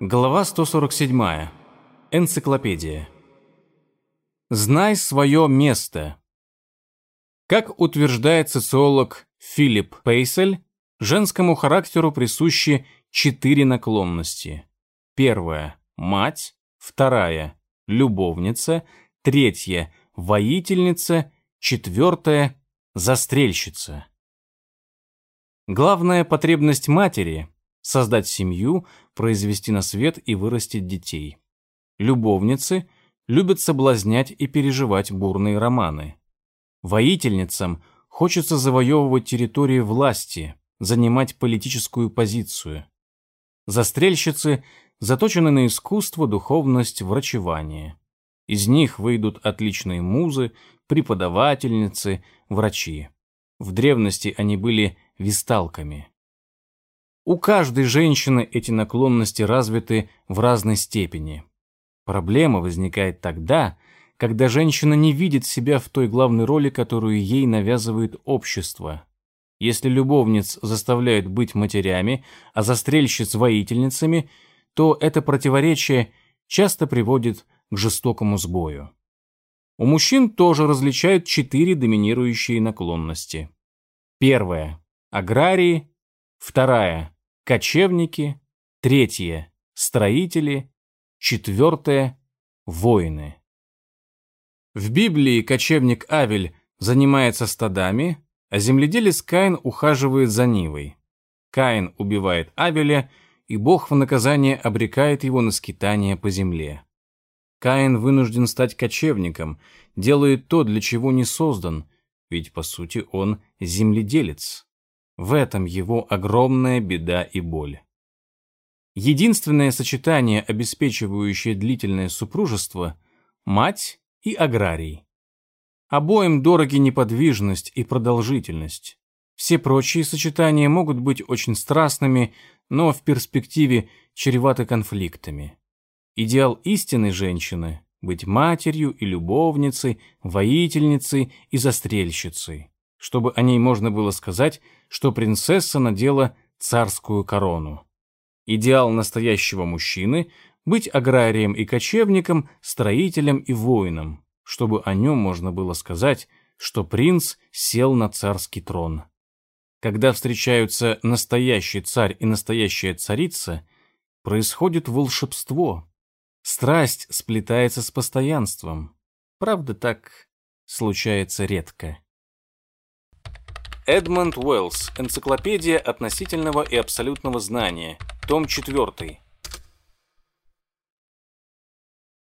Глава 147. Энциклопедия. Знай свое место. Как утверждает социолог Филипп Пейсель, женскому характеру присущи четыре наклонности. Первая – мать, вторая – любовница, третья – воительница, четвертая – застрельщица. Главная потребность матери – создать семью – произвести на свет и вырастить детей. Любовницы любят соблазнять и переживать бурные романы. Воительницам хочется завоевывать территории власти, занимать политическую позицию. Застрельщицы заточены на искусство, духовность, врачевание. Из них выйдут отличные музы, преподавательницы, врачи. В древности они были висталками. У каждой женщины эти наклонности развиты в разной степени. Проблема возникает тогда, когда женщина не видит себя в той главной роли, которую ей навязывает общество. Если любовниц заставляют быть матерями, а застрельщиц – воительницами, то это противоречие часто приводит к жестокому сбою. У мужчин тоже различают четыре доминирующие наклонности. Первая – аграрии, вторая кочевники, третье – строители, четвертое – воины. В Библии кочевник Авель занимается стадами, а земледелец Каин ухаживает за Нивой. Каин убивает Авеля, и Бог в наказание обрекает его на скитание по земле. Каин вынужден стать кочевником, делает то, для чего не создан, ведь, по сути, он земледелец. В этом его огромная беда и боль. Единственное сочетание, обеспечивающее длительное супружество – мать и аграрий. Обоим дороги неподвижность и продолжительность. Все прочие сочетания могут быть очень страстными, но в перспективе чреваты конфликтами. Идеал истинной женщины – быть матерью и любовницей, воительницей и застрельщицей, чтобы о ней можно было сказать – что принцесса надела царскую корону. Идеал настоящего мужчины – быть аграрием и кочевником, строителем и воином, чтобы о нем можно было сказать, что принц сел на царский трон. Когда встречаются настоящий царь и настоящая царица, происходит волшебство. Страсть сплетается с постоянством. Правда, так случается редко. Эдмонд Уэллс. Энциклопедия относительного и абсолютного знания. Том 4.